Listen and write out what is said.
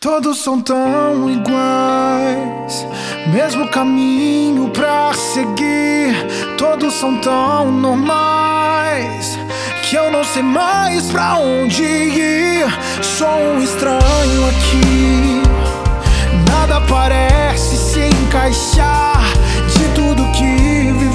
Todos são tão iguais, mesmo caminho pra seguir. Todos são tão normais que eu não sei mais pra onde ir. Sou um estranho aqui, nada parece se encaixar de tudo que vi.